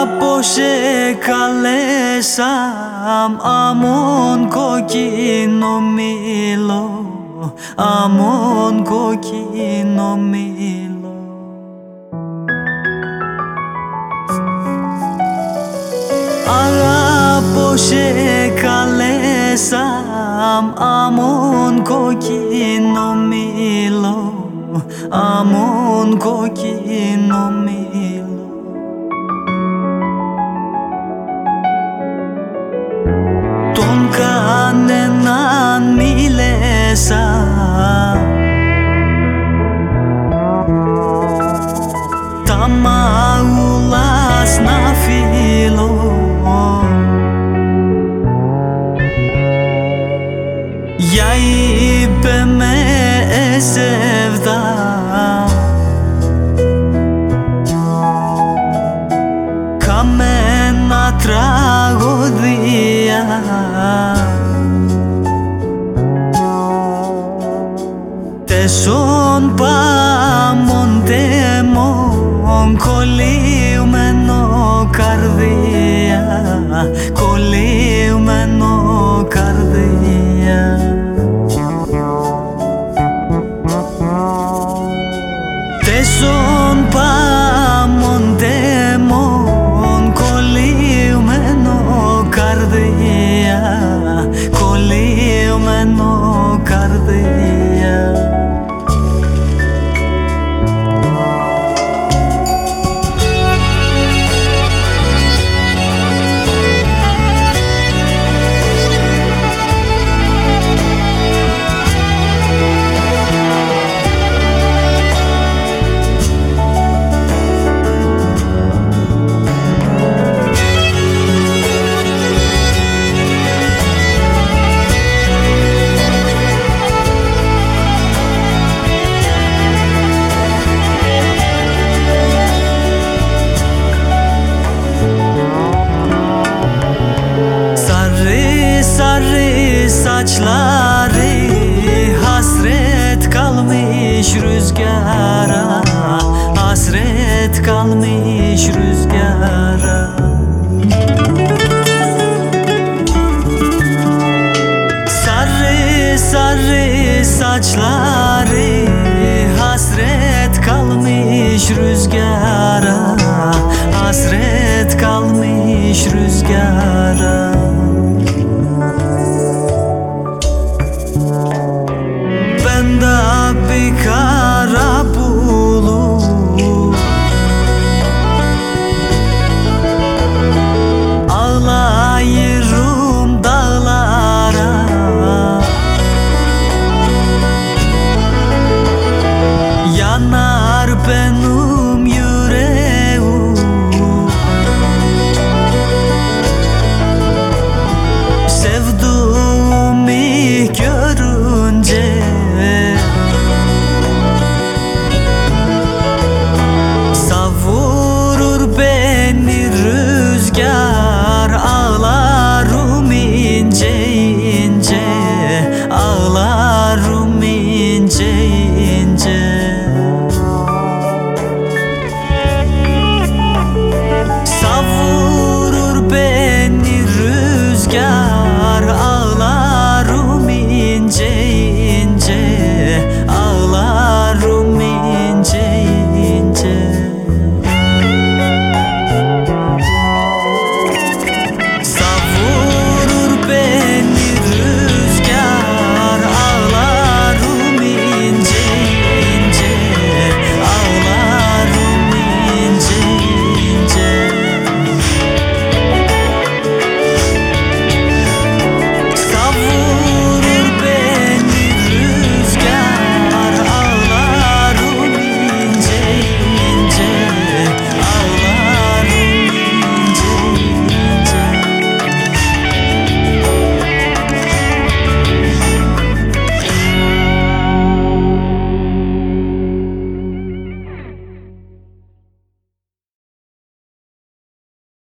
Από σε καλέσα αμόν κοκκίνο μήλο αμόν κοκκίνο μήλο. Από σε καλέσα αμόν κοκκίνο μήλο αμόν κοκκίνο Τεσόν πάμον τέμον κολλήμενο καρδία κολλήμενο saçları Hasret kalmış rüzgara Hasret kalmış rüzgara. Sarı sarı saçları Hasret kalmış rüzgara.